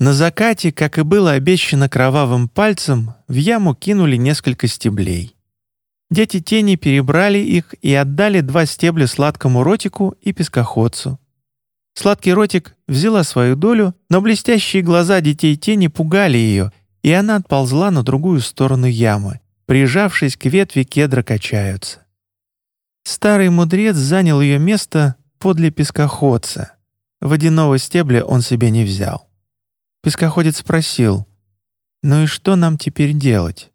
На закате, как и было обещано кровавым пальцем, в яму кинули несколько стеблей. Дети тени перебрали их и отдали два стебля сладкому ротику и пескоходцу. Сладкий ротик взяла свою долю, но блестящие глаза детей тени пугали ее, и она отползла на другую сторону ямы, прижавшись к ветви кедра качаются. Старый мудрец занял ее место подле пескоходца. Водяного стебля он себе не взял. Пескоходец спросил, «Ну и что нам теперь делать?»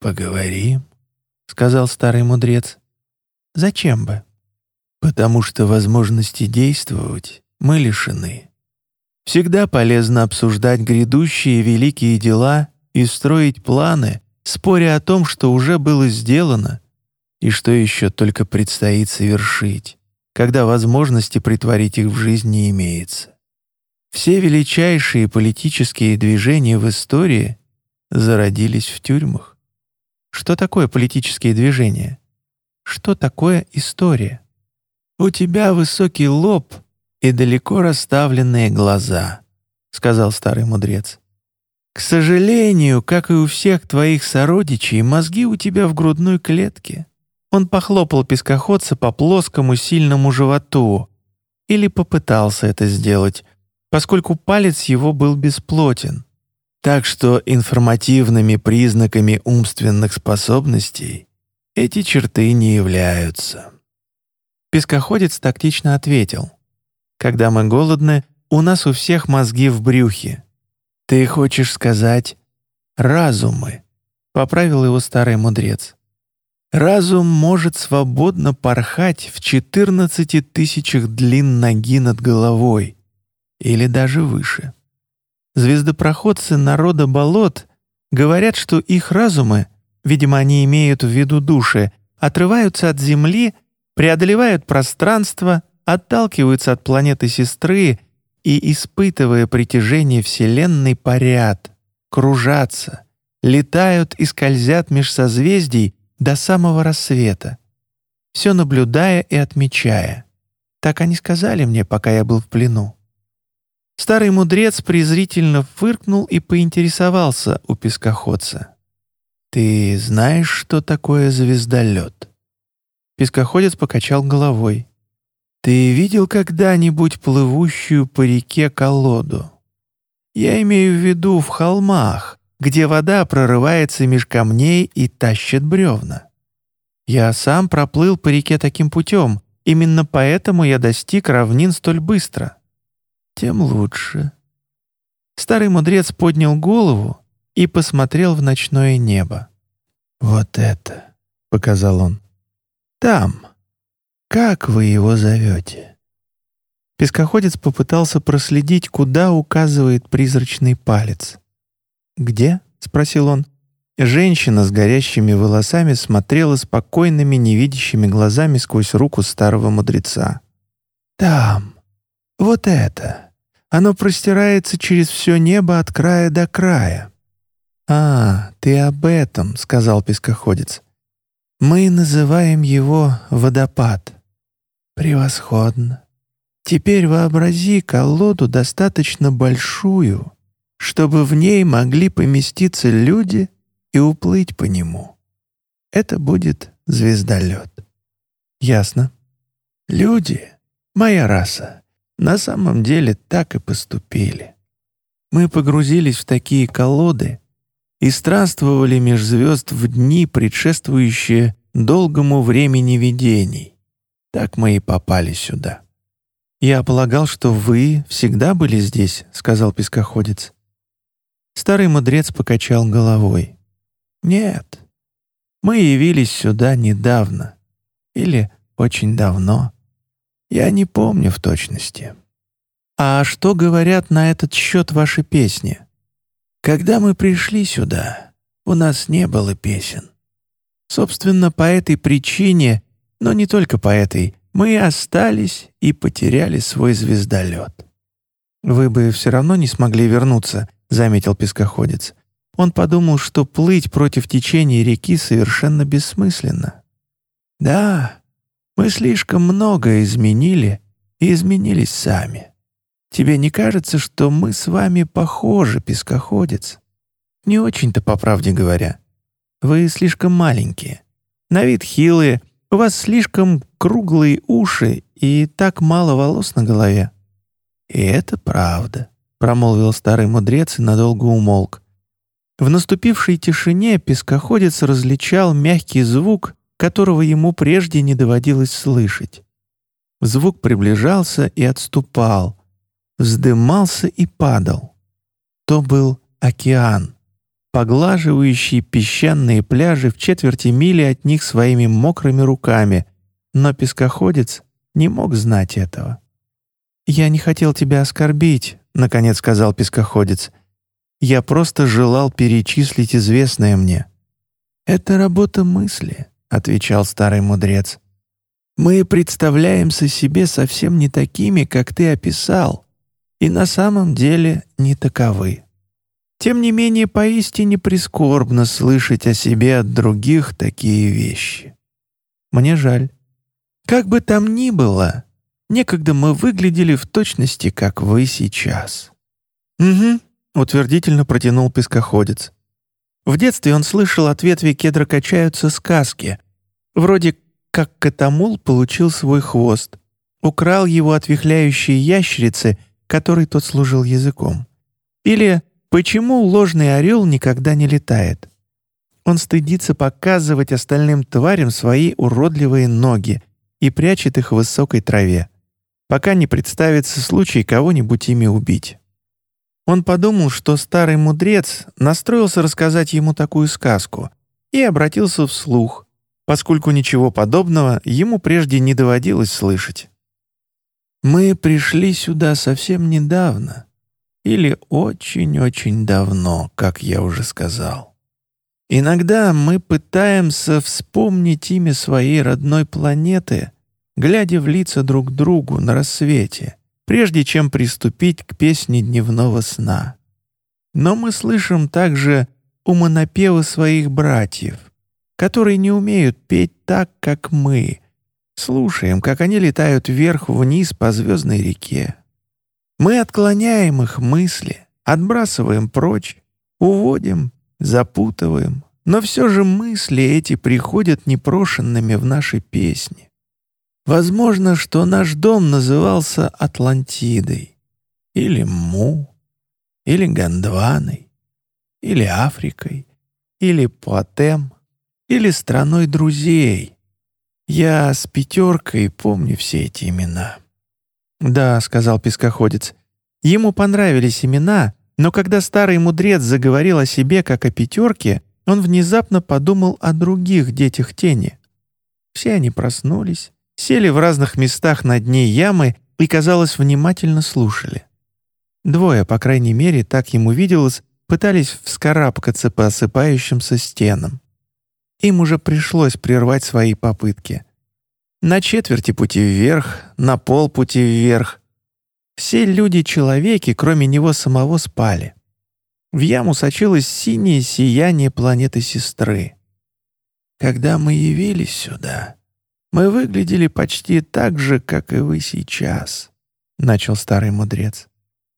«Поговорим», — сказал старый мудрец. «Зачем бы?» «Потому что возможности действовать мы лишены. Всегда полезно обсуждать грядущие великие дела и строить планы, споря о том, что уже было сделано и что еще только предстоит совершить, когда возможности притворить их в жизнь не имеется. Все величайшие политические движения в истории зародились в тюрьмах. Что такое политические движения? Что такое история? У тебя высокий лоб и далеко расставленные глаза, сказал старый мудрец. К сожалению, как и у всех твоих сородичей, мозги у тебя в грудной клетке. Он похлопал пескоходца по плоскому сильному животу или попытался это сделать, поскольку палец его был бесплотен. Так что информативными признаками умственных способностей эти черты не являются. Пескоходец тактично ответил. «Когда мы голодны, у нас у всех мозги в брюхе». «Ты хочешь сказать разумы?» — поправил его старый мудрец. Разум может свободно порхать в 14 тысячах длин ноги над головой, или даже выше. Звездопроходцы народа болот говорят, что их разумы, видимо, они имеют в виду души, отрываются от Земли, преодолевают пространство, отталкиваются от планеты сестры и, испытывая притяжение Вселенной, парят, кружатся, летают и скользят меж созвездий до самого рассвета, все наблюдая и отмечая. Так они сказали мне, пока я был в плену. Старый мудрец презрительно фыркнул и поинтересовался у пескоходца. «Ты знаешь, что такое звездолет?» Пескоходец покачал головой. «Ты видел когда-нибудь плывущую по реке колоду? Я имею в виду в холмах, где вода прорывается меж камней и тащит бревна. Я сам проплыл по реке таким путем, именно поэтому я достиг равнин столь быстро тем лучше. Старый мудрец поднял голову и посмотрел в ночное небо. «Вот это», — показал он, — «там. Как вы его зовете?» Пескоходец попытался проследить, куда указывает призрачный палец. «Где?» — спросил он. Женщина с горящими волосами смотрела спокойными, невидящими глазами сквозь руку старого мудреца. «Там. Вот это. Оно простирается через все небо от края до края». «А, ты об этом», — сказал пескоходец. «Мы называем его водопад». «Превосходно. Теперь вообрази колоду достаточно большую, чтобы в ней могли поместиться люди и уплыть по нему. Это будет звездолет». «Ясно». «Люди, моя раса, на самом деле так и поступили. Мы погрузились в такие колоды и странствовали меж звезд в дни, предшествующие долгому времени видений. Так мы и попали сюда. «Я полагал, что вы всегда были здесь», — сказал пескоходец. Старый мудрец покачал головой. «Нет, мы явились сюда недавно. Или очень давно. Я не помню в точности. А что говорят на этот счет ваши песни? Когда мы пришли сюда, у нас не было песен. Собственно, по этой причине, но не только по этой, мы остались и потеряли свой звездолет. «Вы бы все равно не смогли вернуться», — заметил пескоходец. Он подумал, что плыть против течения реки совершенно бессмысленно. «Да, мы слишком многое изменили и изменились сами. Тебе не кажется, что мы с вами похожи, пескоходец? Не очень-то, по правде говоря. Вы слишком маленькие. На вид хилые, у вас слишком круглые уши и так мало волос на голове». «И это правда», — промолвил старый мудрец и надолго умолк. В наступившей тишине пескоходец различал мягкий звук, которого ему прежде не доводилось слышать. Звук приближался и отступал, вздымался и падал. То был океан поглаживающий песчаные пляжи в четверти мили от них своими мокрыми руками, но пескоходец не мог знать этого. «Я не хотел тебя оскорбить», — наконец сказал пескоходец. «Я просто желал перечислить известное мне». «Это работа мысли», — отвечал старый мудрец. «Мы представляемся себе совсем не такими, как ты описал, и на самом деле не таковы». Тем не менее, поистине прискорбно слышать о себе от других такие вещи. Мне жаль. Как бы там ни было, некогда мы выглядели в точности, как вы сейчас. «Угу», — утвердительно протянул пескоходец. В детстве он слышал от ветви кедра качаются сказки. Вроде как катамул получил свой хвост, украл его от вихляющей ящерицы, которой тот служил языком. Или Почему ложный орел никогда не летает? Он стыдится показывать остальным тварям свои уродливые ноги и прячет их в высокой траве, пока не представится случай кого-нибудь ими убить. Он подумал, что старый мудрец настроился рассказать ему такую сказку и обратился вслух, поскольку ничего подобного ему прежде не доводилось слышать. «Мы пришли сюда совсем недавно», или очень-очень давно, как я уже сказал. Иногда мы пытаемся вспомнить имя своей родной планеты, глядя в лица друг другу на рассвете, прежде чем приступить к песне дневного сна. Но мы слышим также умонапевы своих братьев, которые не умеют петь так, как мы, слушаем, как они летают вверх-вниз по звездной реке. Мы отклоняем их мысли, отбрасываем прочь, уводим, запутываем, но все же мысли эти приходят непрошенными в наши песни. Возможно, что наш дом назывался Атлантидой, или Му, или Гондваной, или Африкой, или Пуатем, или страной друзей. Я с пятеркой помню все эти имена. «Да», — сказал пескоходец. Ему понравились имена, но когда старый мудрец заговорил о себе как о пятерке, он внезапно подумал о других детях тени. Все они проснулись, сели в разных местах на дне ямы и, казалось, внимательно слушали. Двое, по крайней мере, так ему виделось, пытались вскарабкаться по осыпающимся стенам. Им уже пришлось прервать свои попытки — на четверти пути вверх, на полпути вверх. Все люди-человеки, кроме него самого, спали. В яму сочилось синее сияние планеты-сестры. Когда мы явились сюда, мы выглядели почти так же, как и вы сейчас, — начал старый мудрец.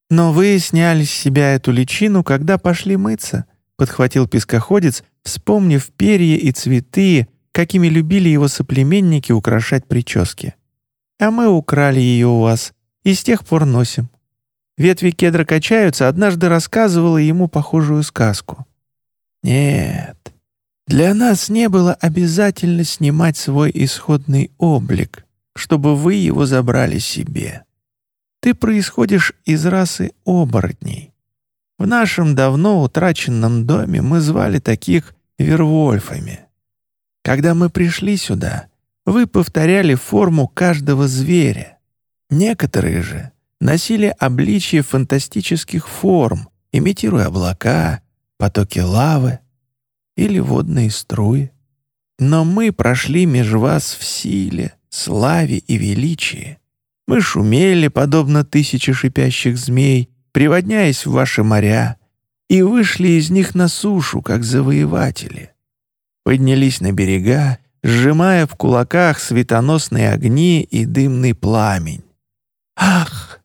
Но вы сняли с себя эту личину, когда пошли мыться, — подхватил пескоходец, вспомнив перья и цветы, какими любили его соплеменники украшать прически. А мы украли ее у вас и с тех пор носим. Ветви кедра качаются, однажды рассказывала ему похожую сказку. Нет, для нас не было обязательно снимать свой исходный облик, чтобы вы его забрали себе. Ты происходишь из расы оборотней. В нашем давно утраченном доме мы звали таких вервольфами. Когда мы пришли сюда, вы повторяли форму каждого зверя. Некоторые же носили обличие фантастических форм, имитируя облака, потоки лавы или водные струи. Но мы прошли меж вас в силе, славе и величии. Мы шумели, подобно тысяче шипящих змей, приводняясь в ваши моря, и вышли из них на сушу, как завоеватели поднялись на берега, сжимая в кулаках светоносные огни и дымный пламень. Ах,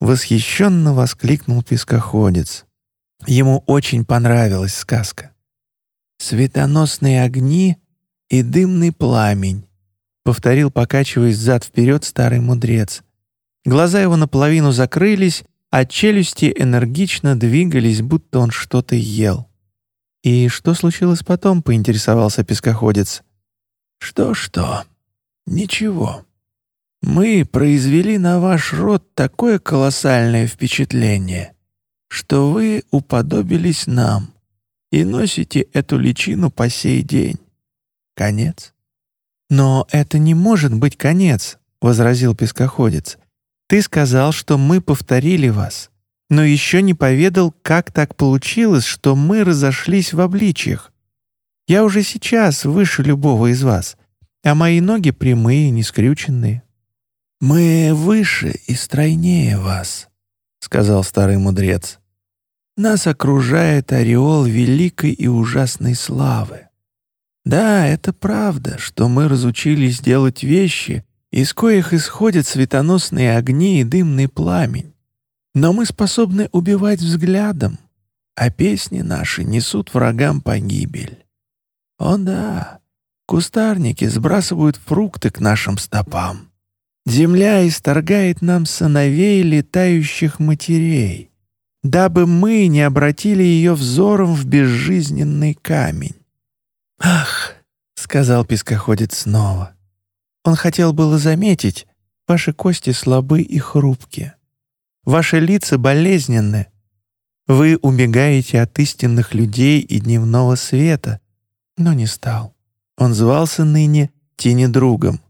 Восхищенно воскликнул пескоходец. Ему очень понравилась сказка. «Светоносные огни и дымный пламень», — повторил, покачиваясь зад-вперед старый мудрец. Глаза его наполовину закрылись, а челюсти энергично двигались, будто он что-то ел. «И что случилось потом?» — поинтересовался пескоходец. «Что-что? Ничего. Мы произвели на ваш род такое колоссальное впечатление, что вы уподобились нам и носите эту личину по сей день. Конец». «Но это не может быть конец», — возразил пескоходец. «Ты сказал, что мы повторили вас но еще не поведал, как так получилось, что мы разошлись в обличьях. Я уже сейчас выше любого из вас, а мои ноги прямые, не скрюченные». «Мы выше и стройнее вас», — сказал старый мудрец. «Нас окружает ореол великой и ужасной славы. Да, это правда, что мы разучились делать вещи, из коих исходят светоносные огни и дымный пламень. Но мы способны убивать взглядом, а песни наши несут врагам погибель. О да, кустарники сбрасывают фрукты к нашим стопам. Земля исторгает нам сыновей летающих матерей, дабы мы не обратили ее взором в безжизненный камень. «Ах!» — сказал пескоходец снова. Он хотел было заметить, ваши кости слабы и хрупкие. Ваши лица болезненны. Вы убегаете от истинных людей и дневного света. Но не стал. Он звался ныне тени другом.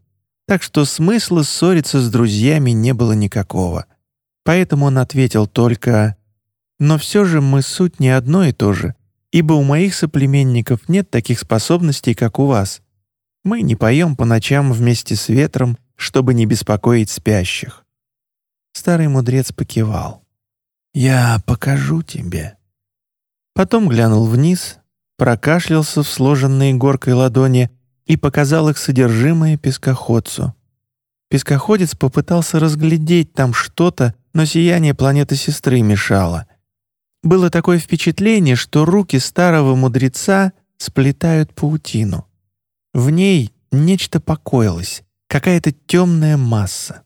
Так что смысла ссориться с друзьями не было никакого. Поэтому он ответил только «Но все же мы суть не одно и то же, ибо у моих соплеменников нет таких способностей, как у вас. Мы не поем по ночам вместе с ветром, чтобы не беспокоить спящих. Старый мудрец покивал. «Я покажу тебе». Потом глянул вниз, прокашлялся в сложенные горкой ладони и показал их содержимое пескоходцу. Пескоходец попытался разглядеть там что-то, но сияние планеты сестры мешало. Было такое впечатление, что руки старого мудреца сплетают паутину. В ней нечто покоилось, какая-то темная масса.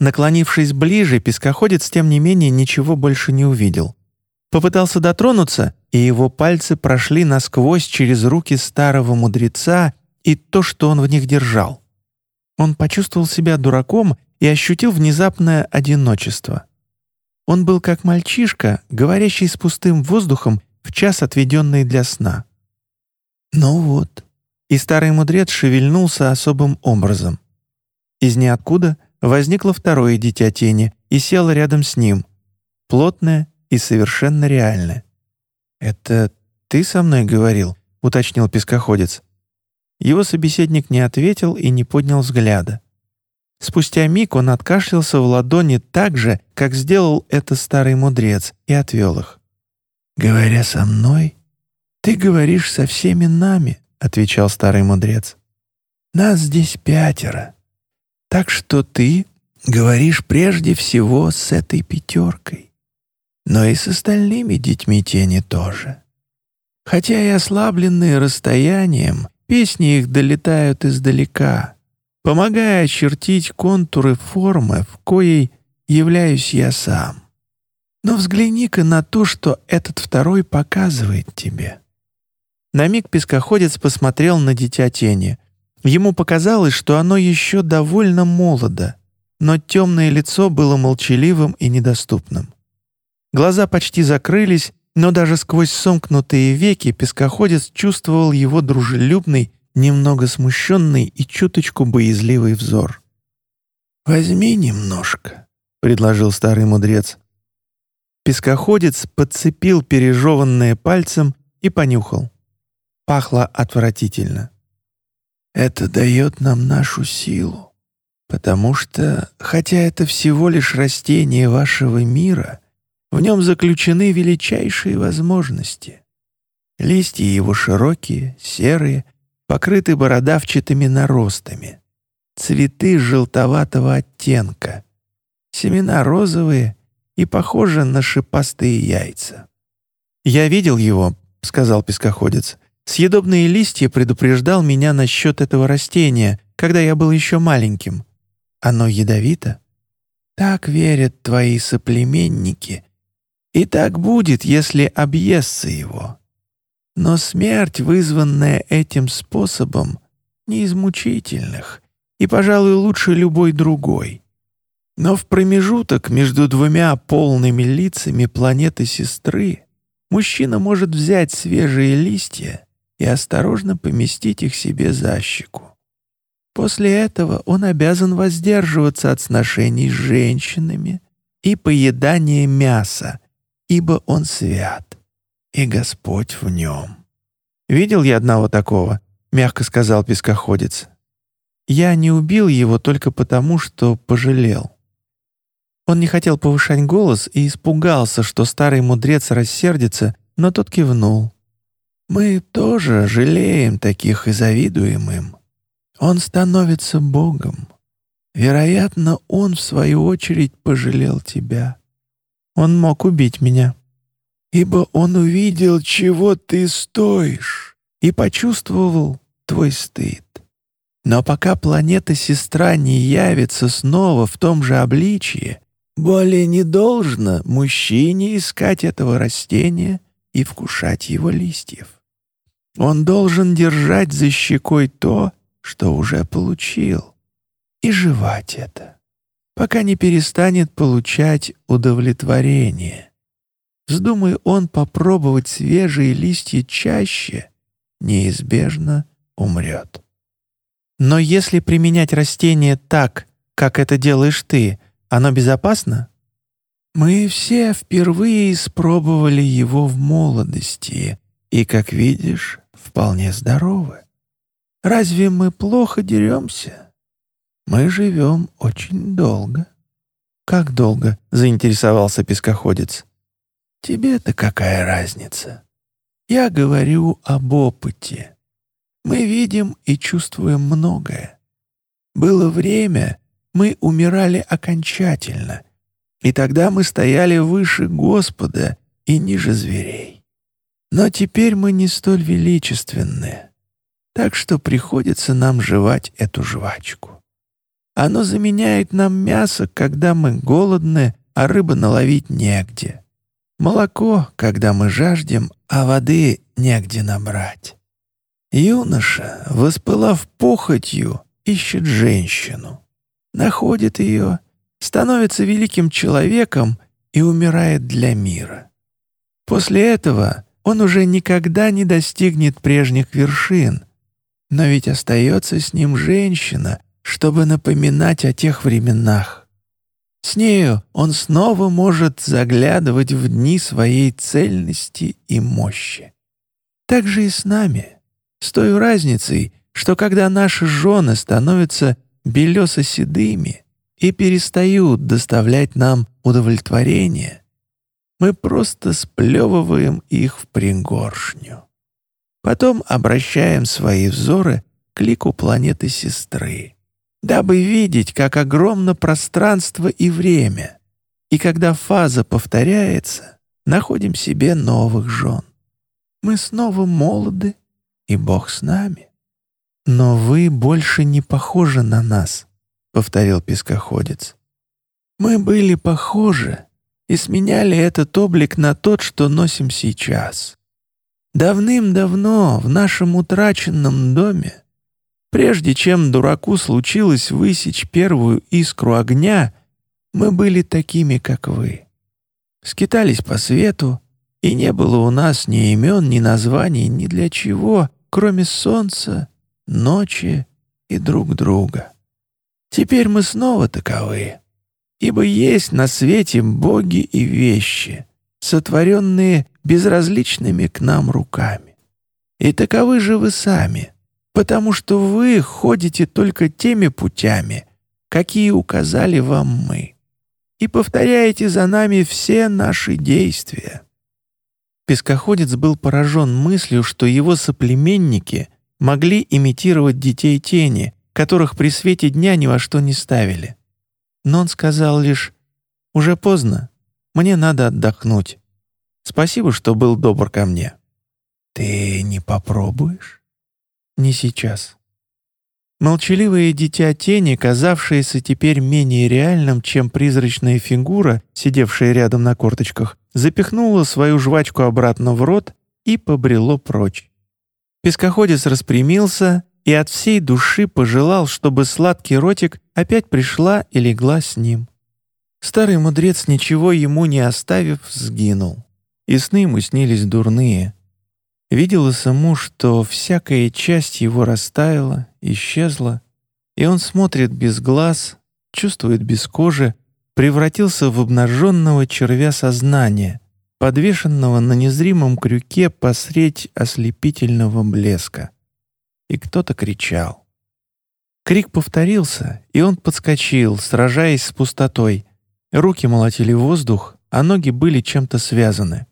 Наклонившись ближе, пескоходец, тем не менее, ничего больше не увидел. Попытался дотронуться, и его пальцы прошли насквозь через руки старого мудреца и то, что он в них держал. Он почувствовал себя дураком и ощутил внезапное одиночество. Он был как мальчишка, говорящий с пустым воздухом в час, отведенный для сна. Ну вот. И старый мудрец шевельнулся особым образом. Из ниоткуда — возникло второе дитя тени и село рядом с ним, плотное и совершенно реальное. «Это ты со мной говорил?» — уточнил пескоходец. Его собеседник не ответил и не поднял взгляда. Спустя миг он откашлялся в ладони так же, как сделал это старый мудрец, и отвел их. «Говоря со мной, ты говоришь со всеми нами», — отвечал старый мудрец. «Нас здесь пятеро. Так что ты говоришь прежде всего с этой пятеркой, но и с остальными детьми тени тоже. Хотя и ослабленные расстоянием, песни их долетают издалека, помогая очертить контуры формы, в коей являюсь я сам. Но взгляни-ка на то, что этот второй показывает тебе. На миг пескоходец посмотрел на дитя тени — Ему показалось, что оно еще довольно молодо, но темное лицо было молчаливым и недоступным. Глаза почти закрылись, но даже сквозь сомкнутые веки пескоходец чувствовал его дружелюбный, немного смущенный и чуточку боязливый взор. «Возьми немножко», — предложил старый мудрец. Пескоходец подцепил пережеванное пальцем и понюхал. Пахло отвратительно. Это дает нам нашу силу, потому что, хотя это всего лишь растение вашего мира, в нем заключены величайшие возможности. Листья его широкие, серые, покрыты бородавчатыми наростами, цветы желтоватого оттенка, семена розовые и похоже на шипастые яйца. «Я видел его», — сказал пескоходец. «Съедобные листья предупреждал меня насчет этого растения, когда я был еще маленьким. Оно ядовито?» «Так верят твои соплеменники. И так будет, если объестся его. Но смерть, вызванная этим способом, не из мучительных, и, пожалуй, лучше любой другой. Но в промежуток между двумя полными лицами планеты сестры мужчина может взять свежие листья и осторожно поместить их себе за щеку. После этого он обязан воздерживаться от сношений с женщинами и поедания мяса, ибо он свят, и Господь в нем. «Видел я одного такого», — мягко сказал пескоходец. «Я не убил его только потому, что пожалел. Он не хотел повышать голос и испугался, что старый мудрец рассердится, но тот кивнул. «Мы тоже жалеем таких и завидуем им. Он становится Богом. Вероятно, он, в свою очередь, пожалел тебя. Он мог убить меня. Ибо он увидел, чего ты стоишь, и почувствовал твой стыд. Но пока планета-сестра не явится снова в том же обличии, более не должно мужчине искать этого растения и вкушать его листьев. Он должен держать за щекой то, что уже получил, и жевать это, пока не перестанет получать удовлетворение. Вздумай он попробовать свежие листья чаще, неизбежно умрет. Но если применять растение так, как это делаешь ты — оно безопасно? Мы все впервые испробовали его в молодости и, как видишь, вполне здоровы. Разве мы плохо деремся? Мы живем очень долго. Как долго? заинтересовался пескоходец. Тебе-то какая разница? Я говорю об опыте. Мы видим и чувствуем многое. Было время, мы умирали окончательно, и тогда мы стояли выше Господа и ниже зверей. Но теперь мы не столь величественны, так что приходится нам жевать эту жвачку. Оно заменяет нам мясо, когда мы голодны, а рыбы наловить негде. Молоко, когда мы жаждем, а воды негде набрать. Юноша, воспылав похотью, ищет женщину находит ее, становится великим человеком и умирает для мира. После этого он уже никогда не достигнет прежних вершин, но ведь остается с ним женщина, чтобы напоминать о тех временах. С нею он снова может заглядывать в дни своей цельности и мощи. Так же и с нами, с той разницей, что когда наши жены становятся белесо-седыми и перестают доставлять нам удовлетворение, мы просто сплевываем их в пригоршню. Потом обращаем свои взоры к лику планеты-сестры, дабы видеть, как огромно пространство и время, и когда фаза повторяется, находим себе новых жен. Мы снова молоды, и Бог с нами. «Но вы больше не похожи на нас», — повторил пескоходец. «Мы были похожи и сменяли этот облик на тот, что носим сейчас. Давным-давно в нашем утраченном доме, прежде чем дураку случилось высечь первую искру огня, мы были такими, как вы. Скитались по свету, и не было у нас ни имен, ни названий, ни для чего, кроме солнца ночи и друг друга. Теперь мы снова таковы, ибо есть на свете боги и вещи, сотворенные безразличными к нам руками. И таковы же вы сами, потому что вы ходите только теми путями, какие указали вам мы, и повторяете за нами все наши действия». Пескоходец был поражен мыслью, что его соплеменники могли имитировать детей тени, которых при свете дня ни во что не ставили. Но он сказал лишь «Уже поздно. Мне надо отдохнуть. Спасибо, что был добр ко мне». «Ты не попробуешь?» «Не сейчас». Молчаливое дитя тени, казавшееся теперь менее реальным, чем призрачная фигура, сидевшая рядом на корточках, запихнуло свою жвачку обратно в рот и побрело прочь. Пескоходец распрямился и от всей души пожелал, чтобы сладкий ротик опять пришла и легла с ним. Старый мудрец, ничего ему не оставив, сгинул. И сны ему снились дурные. Виделось ему, что всякая часть его растаяла, исчезла, и он смотрит без глаз, чувствует без кожи, превратился в обнаженного червя сознания, подвешенного на незримом крюке посредь ослепительного блеска. И кто-то кричал. Крик повторился, и он подскочил, сражаясь с пустотой — Руки молотили воздух, а ноги были чем-то связаны.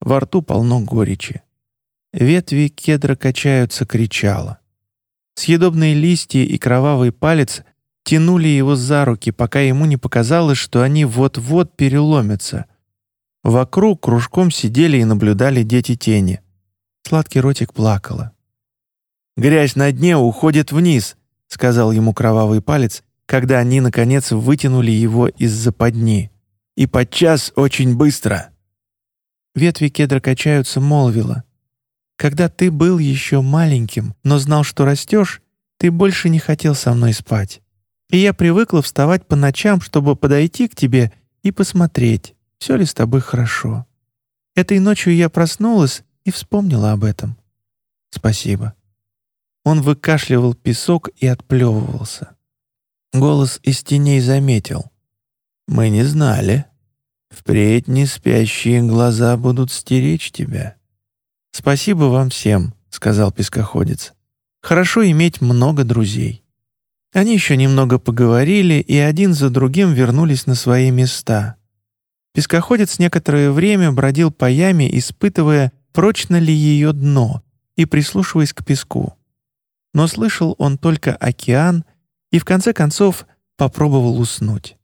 Во рту полно горечи. Ветви кедра качаются, кричало. Съедобные листья и кровавый палец тянули его за руки, пока ему не показалось, что они вот-вот переломятся. Вокруг кружком сидели и наблюдали дети тени. Сладкий ротик плакала. «Грязь на дне уходит вниз», — сказал ему кровавый палец когда они, наконец, вытянули его из западни. И подчас очень быстро. Ветви кедра качаются, молвила. «Когда ты был еще маленьким, но знал, что растешь, ты больше не хотел со мной спать. И я привыкла вставать по ночам, чтобы подойти к тебе и посмотреть, все ли с тобой хорошо. Этой ночью я проснулась и вспомнила об этом. Спасибо». Он выкашливал песок и отплевывался. Голос из теней заметил. «Мы не знали. Впредь не спящие глаза будут стеречь тебя». «Спасибо вам всем», — сказал пескоходец. «Хорошо иметь много друзей». Они еще немного поговорили и один за другим вернулись на свои места. Пескоходец некоторое время бродил по яме, испытывая, прочно ли ее дно, и прислушиваясь к песку. Но слышал он только океан и в конце концов попробовал уснуть.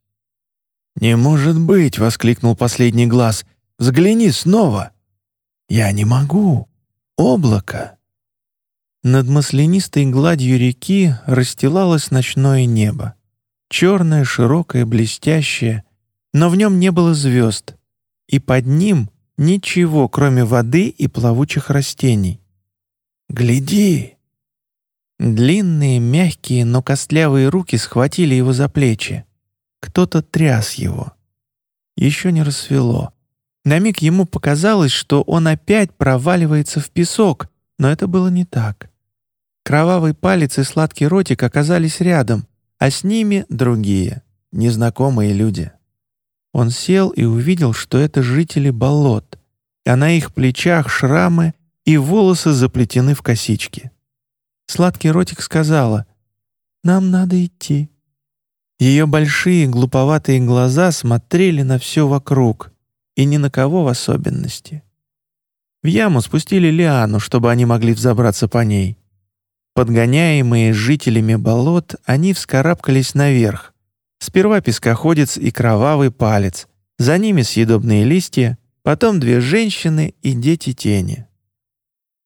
«Не может быть!» — воскликнул последний глаз. «Взгляни снова!» «Я не могу! Облако!» Над маслянистой гладью реки расстилалось ночное небо. Черное, широкое, блестящее, но в нем не было звезд, и под ним ничего, кроме воды и плавучих растений. «Гляди!» Длинные, мягкие, но костлявые руки схватили его за плечи. Кто-то тряс его. Еще не рассвело. На миг ему показалось, что он опять проваливается в песок, но это было не так. Кровавый палец и сладкий ротик оказались рядом, а с ними другие, незнакомые люди. Он сел и увидел, что это жители болот, а на их плечах шрамы и волосы заплетены в косички. Сладкий ротик сказала, «Нам надо идти». Ее большие глуповатые глаза смотрели на все вокруг и ни на кого в особенности. В яму спустили лиану, чтобы они могли взобраться по ней. Подгоняемые жителями болот, они вскарабкались наверх. Сперва пескоходец и кровавый палец, за ними съедобные листья, потом две женщины и дети тени.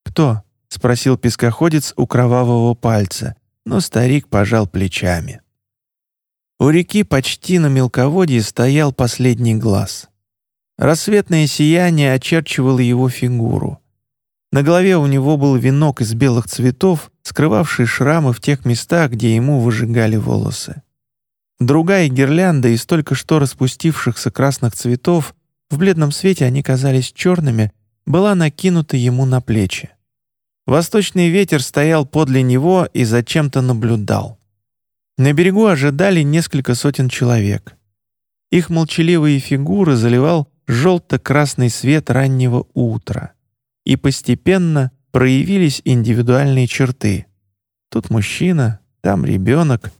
«Кто?» — спросил пескоходец у кровавого пальца, но старик пожал плечами. У реки почти на мелководье стоял последний глаз. Рассветное сияние очерчивало его фигуру. На голове у него был венок из белых цветов, скрывавший шрамы в тех местах, где ему выжигали волосы. Другая гирлянда из только что распустившихся красных цветов, в бледном свете они казались черными, была накинута ему на плечи. Восточный ветер стоял подле него и зачем-то наблюдал. На берегу ожидали несколько сотен человек. Их молчаливые фигуры заливал желто-красный свет раннего утра. И постепенно проявились индивидуальные черты. Тут мужчина, там ребенок,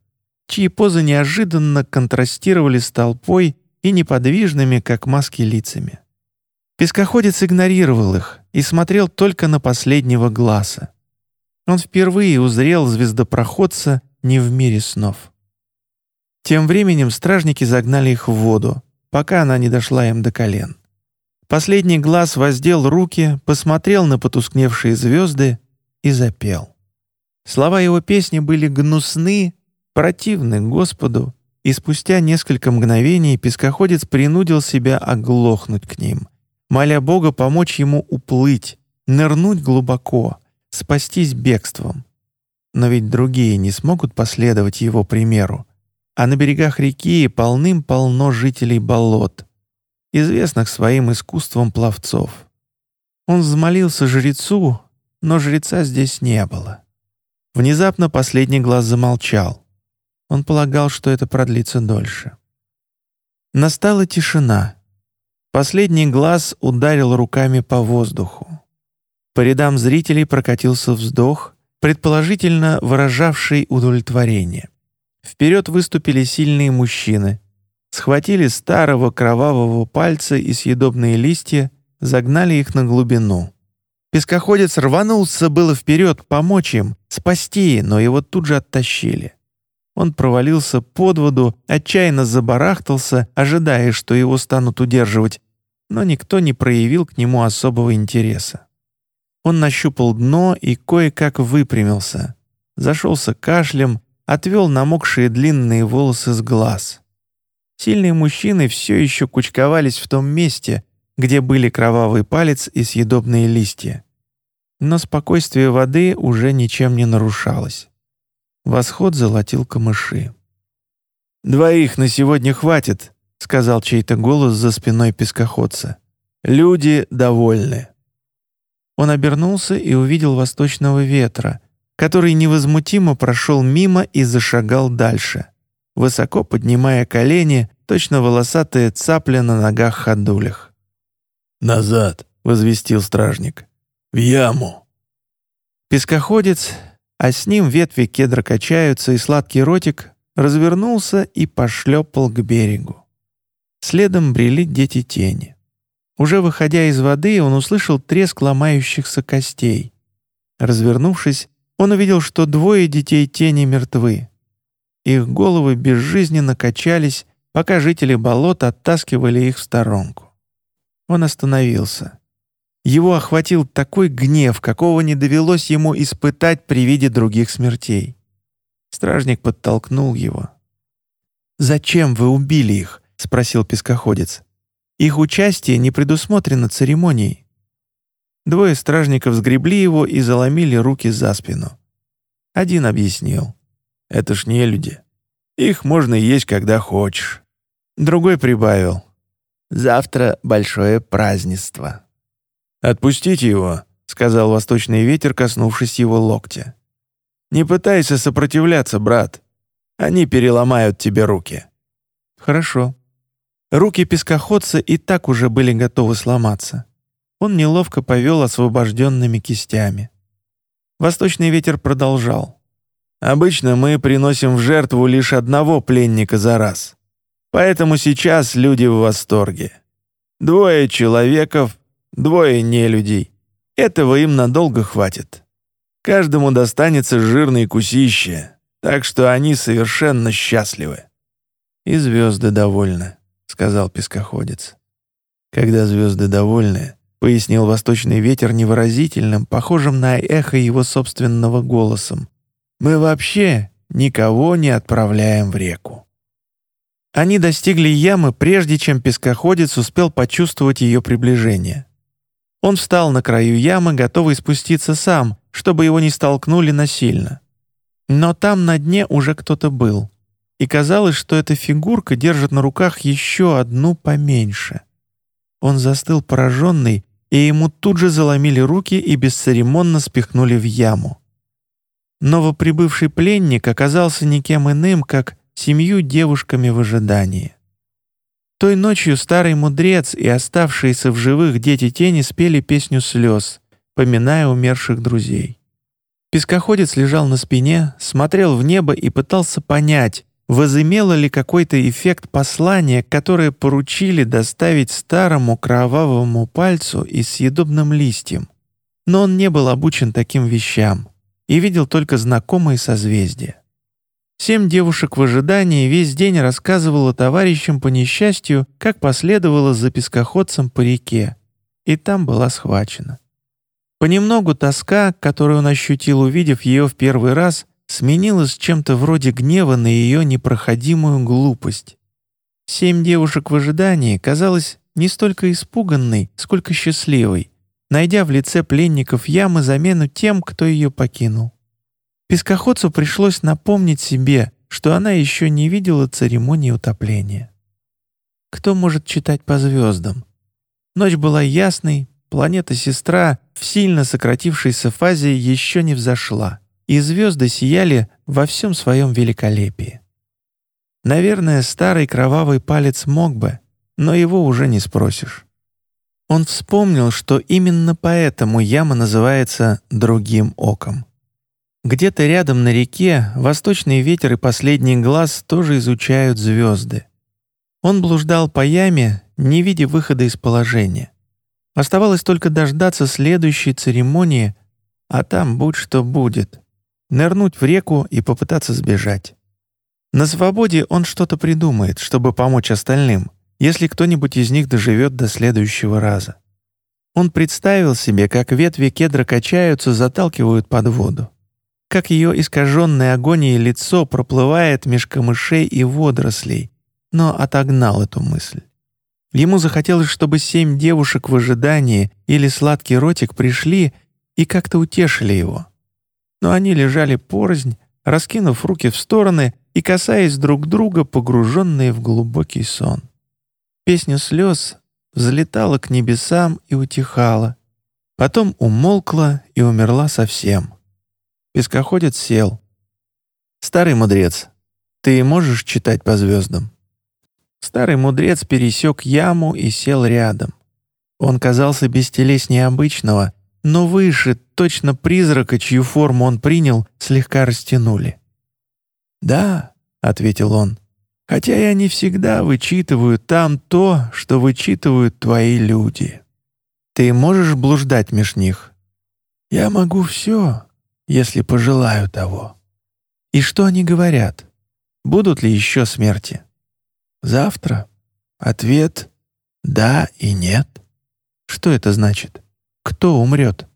чьи позы неожиданно контрастировали с толпой и неподвижными, как маски, лицами. Пескоходец игнорировал их и смотрел только на последнего глаза. Он впервые узрел звездопроходца не в мире снов. Тем временем стражники загнали их в воду, пока она не дошла им до колен. Последний глаз воздел руки, посмотрел на потускневшие звезды и запел. Слова его песни были гнусны, противны Господу, и спустя несколько мгновений пескоходец принудил себя оглохнуть к ним, моля Бога помочь ему уплыть, нырнуть глубоко, спастись бегством. Но ведь другие не смогут последовать его примеру, а на берегах реки полным-полно жителей болот, известных своим искусством пловцов. Он взмолился жрецу, но жреца здесь не было. Внезапно последний глаз замолчал. Он полагал, что это продлится дольше. Настала тишина. Последний глаз ударил руками по воздуху. По рядам зрителей прокатился вздох, предположительно выражавший удовлетворение. Вперед выступили сильные мужчины. Схватили старого кровавого пальца и съедобные листья, загнали их на глубину. Пескоходец рванулся было вперед помочь им, спасти, но его тут же оттащили. Он провалился под воду, отчаянно забарахтался, ожидая, что его станут удерживать, но никто не проявил к нему особого интереса. Он нащупал дно и кое-как выпрямился, зашелся кашлем, отвел намокшие длинные волосы с глаз. Сильные мужчины все еще кучковались в том месте, где были кровавый палец и съедобные листья но спокойствие воды уже ничем не нарушалось. Восход золотил камыши. «Двоих на сегодня хватит», — сказал чей-то голос за спиной пескоходца. «Люди довольны». Он обернулся и увидел восточного ветра, который невозмутимо прошел мимо и зашагал дальше, высоко поднимая колени, точно волосатые цапля на ногах-ходулях. «Назад!» — возвестил стражник. В яму. Пескоходец, а с ним ветви кедра качаются, и сладкий ротик развернулся и пошлепал к берегу. Следом брели дети тени. Уже выходя из воды, он услышал треск ломающихся костей. Развернувшись, он увидел, что двое детей тени мертвы. Их головы безжизненно качались, пока жители болот оттаскивали их в сторонку. Он остановился. Его охватил такой гнев, какого не довелось ему испытать при виде других смертей. Стражник подтолкнул его. «Зачем вы убили их?» — спросил пескоходец. «Их участие не предусмотрено церемонией». Двое стражников сгребли его и заломили руки за спину. Один объяснил. «Это ж не люди. Их можно есть, когда хочешь». Другой прибавил. «Завтра большое празднество». «Отпустите его», — сказал восточный ветер, коснувшись его локтя. «Не пытайся сопротивляться, брат. Они переломают тебе руки». «Хорошо». Руки пескоходца и так уже были готовы сломаться. Он неловко повел освобожденными кистями. Восточный ветер продолжал. «Обычно мы приносим в жертву лишь одного пленника за раз. Поэтому сейчас люди в восторге. Двое человеков Двое нелюдей. Этого им надолго хватит. Каждому достанется жирное кусище, так что они совершенно счастливы. «И звезды довольны», — сказал пескоходец. «Когда звезды довольны», — пояснил восточный ветер невыразительным, похожим на эхо его собственного голосом, «мы вообще никого не отправляем в реку». Они достигли ямы, прежде чем пескоходец успел почувствовать ее приближение. Он встал на краю ямы, готовый спуститься сам, чтобы его не столкнули насильно. Но там на дне уже кто-то был. И казалось, что эта фигурка держит на руках еще одну поменьше. Он застыл пораженный, и ему тут же заломили руки и бесцеремонно спихнули в яму. Новоприбывший пленник оказался никем иным, как семью девушками в ожидании. Той ночью старый мудрец и оставшиеся в живых дети тени спели песню слез, поминая умерших друзей. Пескоходец лежал на спине, смотрел в небо и пытался понять, возымело ли какой-то эффект послания, которое поручили доставить старому кровавому пальцу и съедобным листьям. Но он не был обучен таким вещам и видел только знакомые созвездия. Семь девушек в ожидании весь день рассказывала товарищам по несчастью, как последовала за пескоходцем по реке, и там была схвачена. Понемногу тоска, которую он ощутил, увидев ее в первый раз, сменилась чем-то вроде гнева на ее непроходимую глупость. Семь девушек в ожидании казалось не столько испуганной, сколько счастливой, найдя в лице пленников ямы замену тем, кто ее покинул. Пескоходцу пришлось напомнить себе, что она еще не видела церемонии утопления. Кто может читать по звездам? Ночь была ясной, планета-сестра в сильно сократившейся фазе еще не взошла, и звезды сияли во всем своем великолепии. Наверное, старый кровавый палец мог бы, но его уже не спросишь. Он вспомнил, что именно поэтому яма называется «другим оком». Где-то рядом на реке восточный ветер и последний глаз тоже изучают звезды. Он блуждал по яме, не видя выхода из положения. Оставалось только дождаться следующей церемонии, а там будь что будет. Нырнуть в реку и попытаться сбежать. На свободе он что-то придумает, чтобы помочь остальным, если кто-нибудь из них доживет до следующего раза. Он представил себе, как ветви кедра качаются, заталкивают под воду как ее искаженное агонией лицо проплывает меж камышей и водорослей, но отогнал эту мысль. Ему захотелось, чтобы семь девушек в ожидании или сладкий ротик пришли и как-то утешили его. Но они лежали порознь, раскинув руки в стороны и касаясь друг друга, погруженные в глубокий сон. Песня слез взлетала к небесам и утихала, потом умолкла и умерла совсем. Пескоходец сел. «Старый мудрец, ты можешь читать по звездам?» Старый мудрец пересек яму и сел рядом. Он казался бестелеснее обычного, но выше, точно призрака, чью форму он принял, слегка растянули. «Да», — ответил он, — «хотя я не всегда вычитываю там то, что вычитывают твои люди. Ты можешь блуждать меж них?» «Я могу все, если пожелаю того. И что они говорят? Будут ли еще смерти? Завтра? Ответ «да» и «нет». Что это значит? Кто умрет?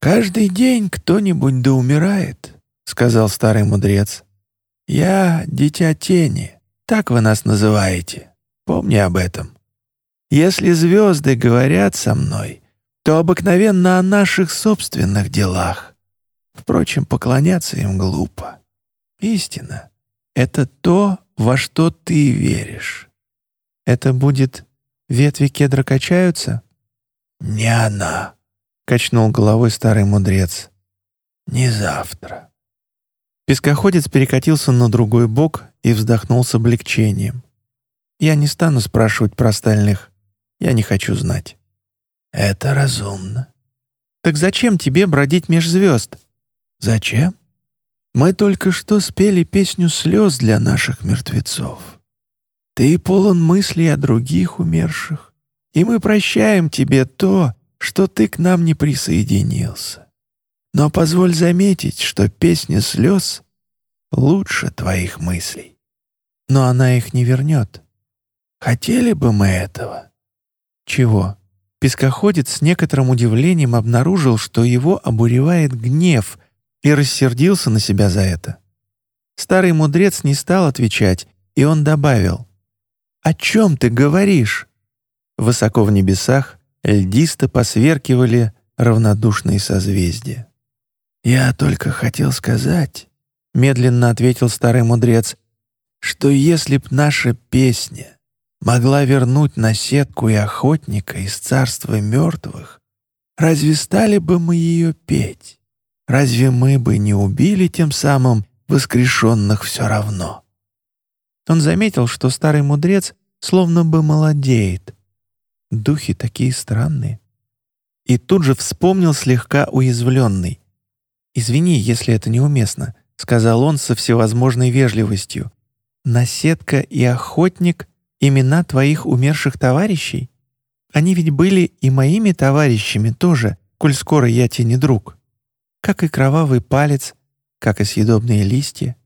«Каждый день кто-нибудь да умирает», — сказал старый мудрец. «Я — дитя тени, так вы нас называете. Помни об этом. Если звезды говорят со мной, то обыкновенно о наших собственных делах. Впрочем, поклоняться им глупо. Истина — это то, во что ты веришь. Это будет «ветви кедра качаются»? «Не она», — качнул головой старый мудрец. «Не завтра». Пескоходец перекатился на другой бок и вздохнул с облегчением. «Я не стану спрашивать про остальных. Я не хочу знать». «Это разумно». «Так зачем тебе бродить меж звезд?» Зачем? Мы только что спели песню слез для наших мертвецов. Ты полон мыслей о других умерших, и мы прощаем тебе то, что ты к нам не присоединился. Но позволь заметить, что песня слез лучше твоих мыслей. Но она их не вернет. Хотели бы мы этого? Чего? Пескоходец с некоторым удивлением обнаружил, что его обуревает гнев — и рассердился на себя за это. Старый мудрец не стал отвечать, и он добавил, «О чем ты говоришь?» Высоко в небесах льдисто посверкивали равнодушные созвездия. «Я только хотел сказать», — медленно ответил старый мудрец, «что если б наша песня могла вернуть на сетку и охотника из царства мертвых, разве стали бы мы ее петь? Разве мы бы не убили тем самым воскрешенных все равно?» Он заметил, что старый мудрец словно бы молодеет. Духи такие странные. И тут же вспомнил слегка уязвленный. «Извини, если это неуместно», — сказал он со всевозможной вежливостью. «Наседка и охотник — имена твоих умерших товарищей? Они ведь были и моими товарищами тоже, коль скоро я тебе не друг» как и кровавый палец, как и съедобные листья.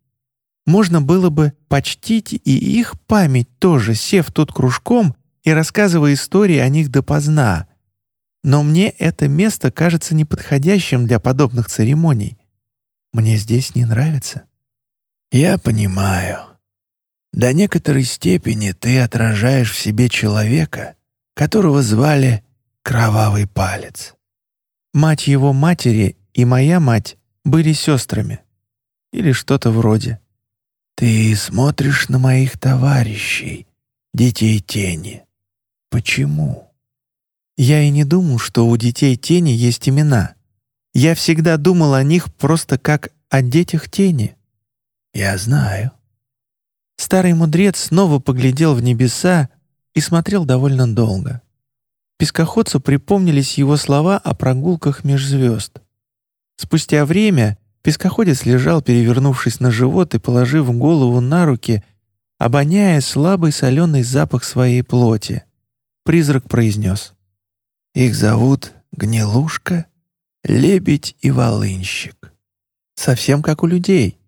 можно было бы почтить и их память тоже, сев тут кружком и рассказывая истории о них допоздна. Но мне это место кажется неподходящим для подобных церемоний. Мне здесь не нравится». «Я понимаю. До некоторой степени ты отражаешь в себе человека, которого звали Кровавый Палец. Мать его матери и моя мать были сестрами. Или что-то вроде. Ты смотришь на моих товарищей, детей тени. Почему? Я и не думал, что у детей тени есть имена. Я всегда думал о них просто как о детях тени. Я знаю. Старый мудрец снова поглядел в небеса и смотрел довольно долго. Пескоходцу припомнились его слова о прогулках меж звезд. Спустя время пескоходец лежал, перевернувшись на живот и положив голову на руки, обоняя слабый соленый запах своей плоти. Призрак произнес. «Их зовут Гнилушка, Лебедь и Волынщик. Совсем как у людей.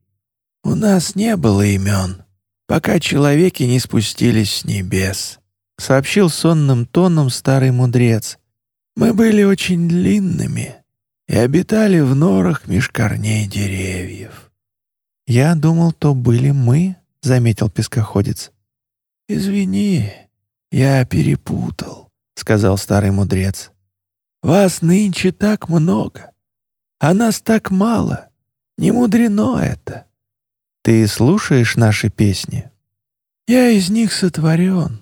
У нас не было имен, пока человеки не спустились с небес», — сообщил сонным тоном старый мудрец. «Мы были очень длинными и обитали в норах меж корней деревьев». «Я думал, то были мы», — заметил пескоходец. «Извини, я перепутал», — сказал старый мудрец. «Вас нынче так много, а нас так мало. Не мудрено это». Ты слушаешь наши песни? Я из них сотворен.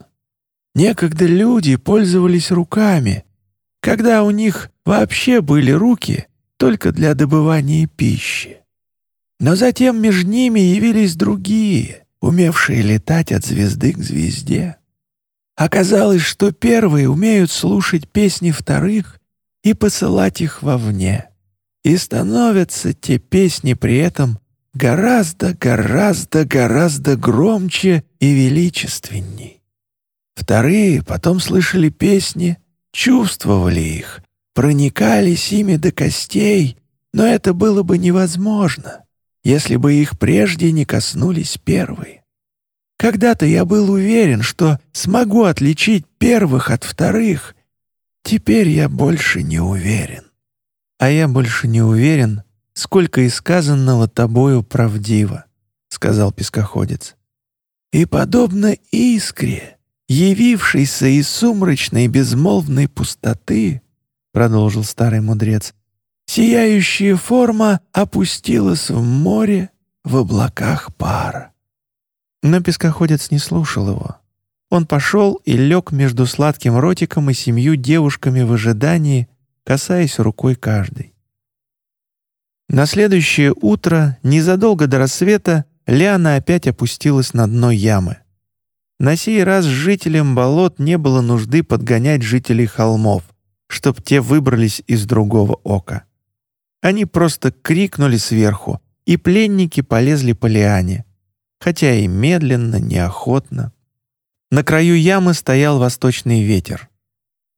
Некогда люди пользовались руками, когда у них вообще были руки только для добывания пищи. Но затем между ними явились другие, умевшие летать от звезды к звезде. Оказалось, что первые умеют слушать песни вторых и посылать их вовне. И становятся те песни при этом гораздо, гораздо, гораздо громче и величественней. Вторые потом слышали песни, чувствовали их, проникались ими до костей, но это было бы невозможно, если бы их прежде не коснулись первые. Когда-то я был уверен, что смогу отличить первых от вторых. Теперь я больше не уверен. А я больше не уверен, сколько и сказанного тобою правдиво», — сказал пескоходец. «И подобно искре, явившейся из сумрачной безмолвной пустоты, — продолжил старый мудрец, — сияющая форма опустилась в море в облаках пара». Но пескоходец не слушал его. Он пошел и лег между сладким ротиком и семью девушками в ожидании, касаясь рукой каждой. На следующее утро, незадолго до рассвета, Лиана опять опустилась на дно ямы. На сей раз жителям болот не было нужды подгонять жителей холмов, чтоб те выбрались из другого ока. Они просто крикнули сверху, и пленники полезли по лиане, хотя и медленно, неохотно. На краю ямы стоял восточный ветер.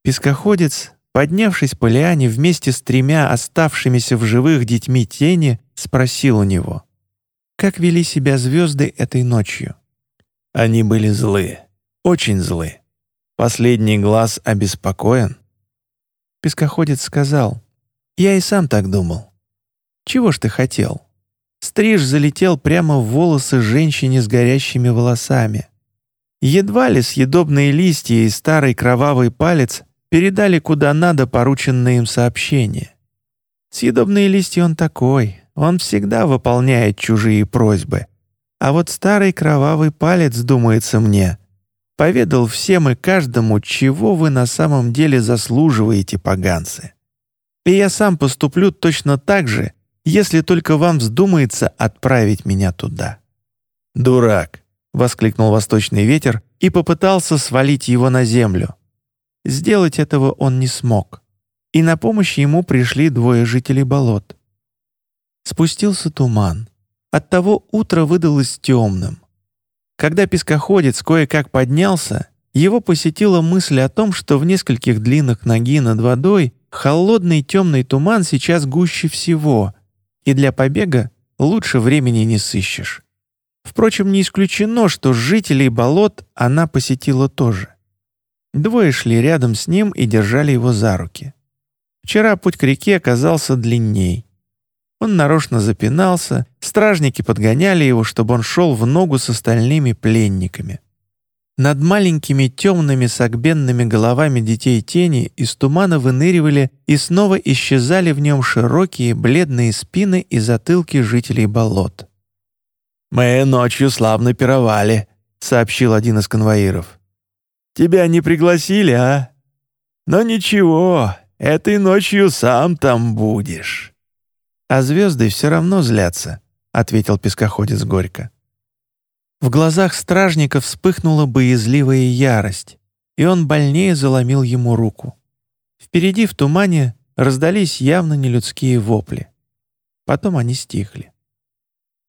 Пескоходец, Поднявшись по лиане вместе с тремя оставшимися в живых детьми тени, спросил у него, как вели себя звезды этой ночью. Они были злы, очень злы. Последний глаз обеспокоен. Пескоходец сказал, «Я и сам так думал. Чего ж ты хотел?» Стриж залетел прямо в волосы женщине с горящими волосами. Едва ли съедобные листья и старый кровавый палец передали куда надо порученные им сообщения. Съедобные листья он такой, он всегда выполняет чужие просьбы. А вот старый кровавый палец, думается мне, поведал всем и каждому, чего вы на самом деле заслуживаете, поганцы. И я сам поступлю точно так же, если только вам вздумается отправить меня туда». «Дурак!» — воскликнул восточный ветер и попытался свалить его на землю. Сделать этого он не смог, и на помощь ему пришли двое жителей болот. Спустился туман. Оттого утро выдалось темным. Когда пескоходец кое-как поднялся, его посетила мысль о том, что в нескольких длинных ноги над водой холодный темный туман сейчас гуще всего, и для побега лучше времени не сыщешь. Впрочем, не исключено, что жителей болот она посетила тоже. Двое шли рядом с ним и держали его за руки. Вчера путь к реке оказался длинней. Он нарочно запинался, стражники подгоняли его, чтобы он шел в ногу с остальными пленниками. Над маленькими темными согбенными головами детей тени из тумана выныривали и снова исчезали в нем широкие бледные спины и затылки жителей болот. «Мы ночью славно пировали», — сообщил один из конвоиров. «Тебя не пригласили, а? Но ничего, этой ночью сам там будешь». «А звезды все равно злятся», — ответил пескоходец горько. В глазах стражника вспыхнула боязливая ярость, и он больнее заломил ему руку. Впереди в тумане раздались явно нелюдские вопли. Потом они стихли.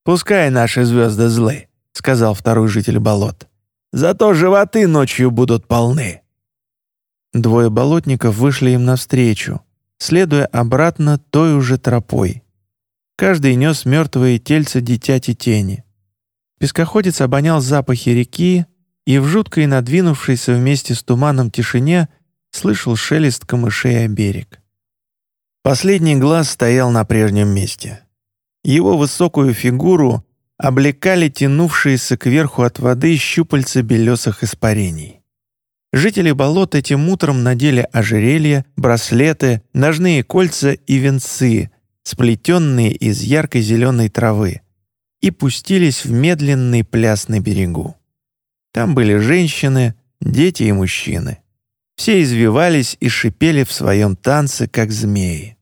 «Пускай наши звезды злы», — сказал второй житель болот. «Зато животы ночью будут полны». Двое болотников вышли им навстречу, следуя обратно той уже тропой. Каждый нес мертвые тельца дитяти тени. Пескоходец обонял запахи реки и в жуткой надвинувшейся вместе с туманом тишине слышал шелест камышей о берег. Последний глаз стоял на прежнем месте. Его высокую фигуру облекали тянувшиеся кверху от воды щупальца белесых испарений. Жители болот этим утром надели ожерелья, браслеты, ножные кольца и венцы, сплетенные из яркой зеленой травы, и пустились в медленный пляс на берегу. Там были женщины, дети и мужчины. Все извивались и шипели в своем танце, как змеи.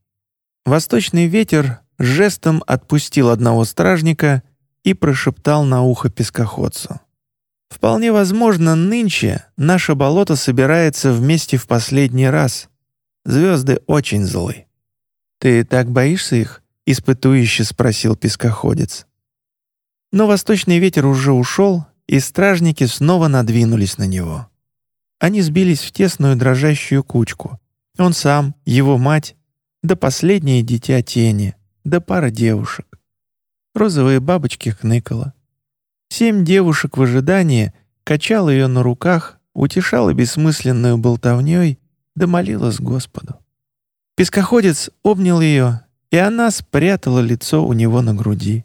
Восточный ветер жестом отпустил одного стражника и прошептал на ухо пескоходцу. «Вполне возможно, нынче наше болото собирается вместе в последний раз. Звезды очень злы». «Ты так боишься их?» — испытующе спросил пескоходец. Но восточный ветер уже ушел, и стражники снова надвинулись на него. Они сбились в тесную дрожащую кучку. Он сам, его мать, да последнее дитя тени — да пара девушек. Розовые бабочки хныкала. Семь девушек в ожидании качал ее на руках, утешала бессмысленную болтовней, да молилась Господу. Пескоходец обнял ее, и она спрятала лицо у него на груди.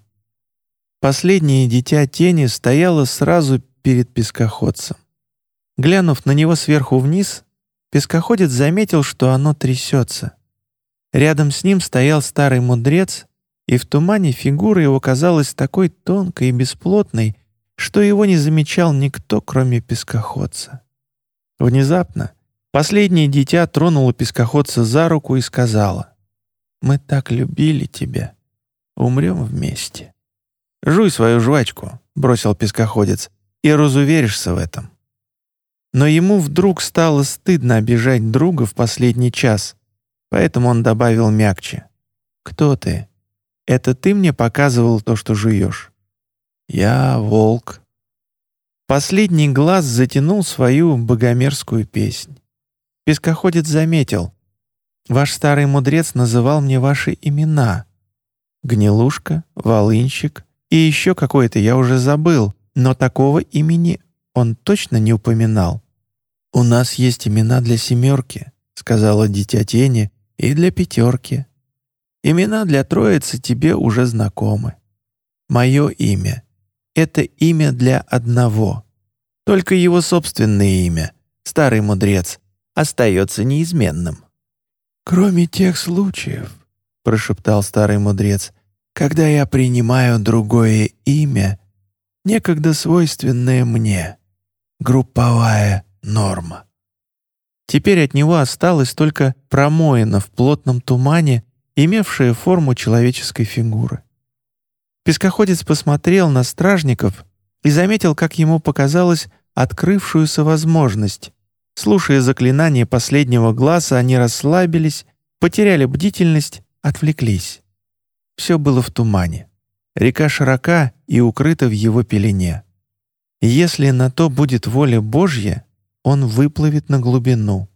Последнее дитя тени стояло сразу перед пескоходцем. Глянув на него сверху вниз, пескоходец заметил, что оно трясется. Рядом с ним стоял старый мудрец, и в тумане фигура его казалась такой тонкой и бесплотной, что его не замечал никто, кроме пескоходца. Внезапно последнее дитя тронуло пескоходца за руку и сказала, «Мы так любили тебя. Умрем вместе». «Жуй свою жвачку», — бросил пескоходец, «и разуверишься в этом». Но ему вдруг стало стыдно обижать друга в последний час, Поэтому он добавил мягче. «Кто ты? Это ты мне показывал то, что жуешь?» «Я волк». Последний глаз затянул свою богомерзкую песнь. Пескоходец заметил. «Ваш старый мудрец называл мне ваши имена. Гнилушка, Волынщик и еще какое-то я уже забыл, но такого имени он точно не упоминал. «У нас есть имена для семерки», — сказала дитя тени, и для пятерки. Имена для троицы тебе уже знакомы. Мое имя — это имя для одного. Только его собственное имя, старый мудрец, остается неизменным. «Кроме тех случаев», — прошептал старый мудрец, «когда я принимаю другое имя, некогда свойственное мне, групповая норма». Теперь от него осталось только промоина в плотном тумане, имевшая форму человеческой фигуры. Пескоходец посмотрел на стражников и заметил, как ему показалось, открывшуюся возможность. Слушая заклинание последнего глаза, они расслабились, потеряли бдительность, отвлеклись. Все было в тумане. Река широка и укрыта в его пелене. Если на то будет воля Божья, он выплывет на глубину.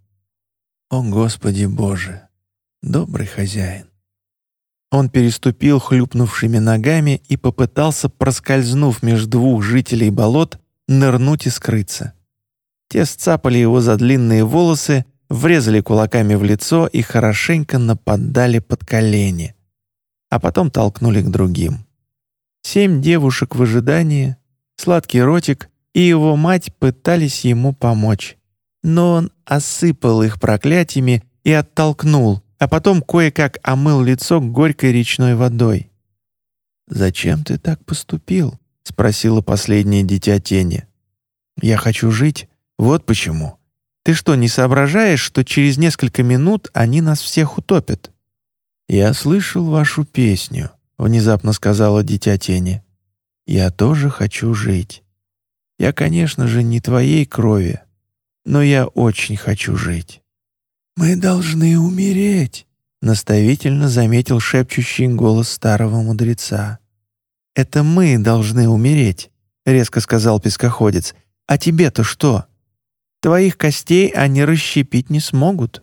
О Господи Боже, добрый хозяин! Он переступил хлюпнувшими ногами и попытался, проскользнув между двух жителей болот, нырнуть и скрыться. Те сцапали его за длинные волосы, врезали кулаками в лицо и хорошенько нападали под колени, а потом толкнули к другим. Семь девушек в ожидании, сладкий ротик и его мать пытались ему помочь. Но он осыпал их проклятиями и оттолкнул, а потом кое-как омыл лицо горькой речной водой. «Зачем ты так поступил?» — спросила последнее дитя тени. «Я хочу жить, вот почему. Ты что, не соображаешь, что через несколько минут они нас всех утопят?» «Я слышал вашу песню», — внезапно сказала дитя тени. «Я тоже хочу жить. Я, конечно же, не твоей крови, но я очень хочу жить». «Мы должны умереть», — наставительно заметил шепчущий голос старого мудреца. «Это мы должны умереть», — резко сказал пескоходец. «А тебе-то что? Твоих костей они расщепить не смогут».